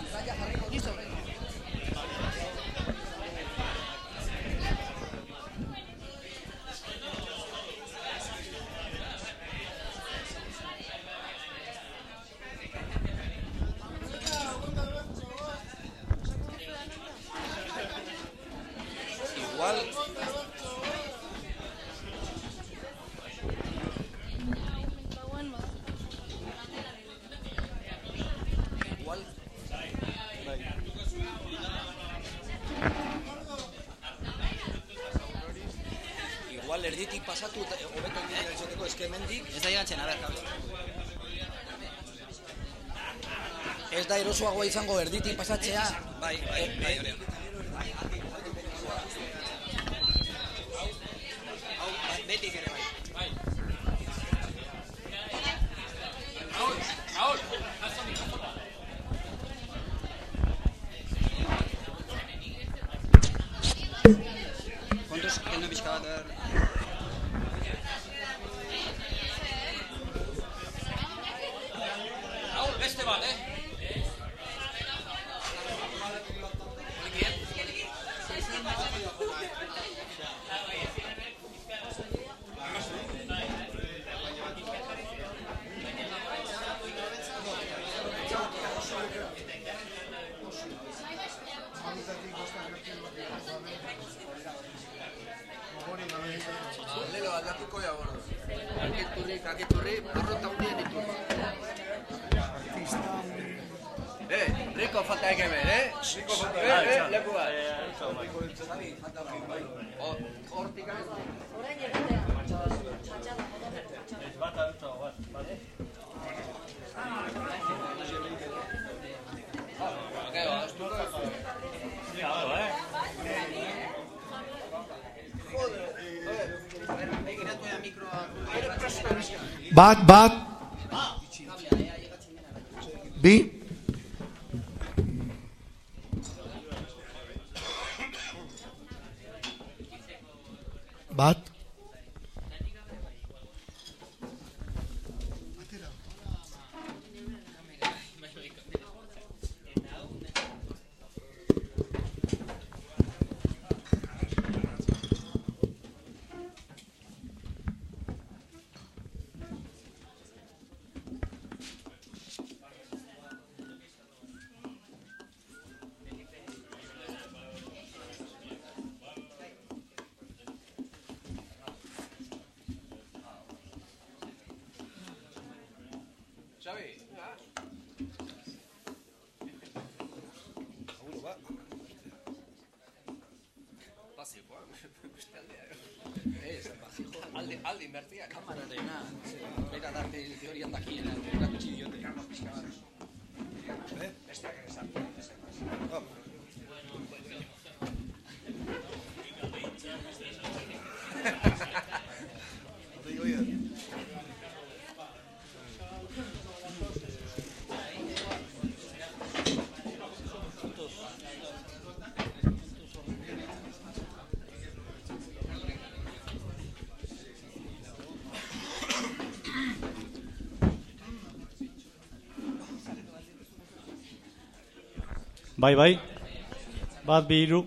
Pantallas arriba, listo. Erditik pasatu eta hobeto egin izateko eske hemendik Ez da igatzen, a ber, kable. ez da erosoagoa izango erditik pasatzea. Bai, bai, bai, hori. Hau, bai, betik ere bai. Kontuz, kendu pixka bat, Beste bat, eh? Aldatuko ja bueno. Kaketurri, kaketurri, porrota hundien iturri. Eh, Rico falta que ver, eh? Rico falta eh, eh, leku bat. O, hortik Bat, bat. Bi. Bat. Xavi. Seguro ba. Pasikoa, beste aldea. Ez, pasijo. Alde, alde invertia. Kamararena, bera darte teorian dakiena, erakutsi diote. Pixka bat. Besteak ere Bai, bai. Bat, bi, hiru.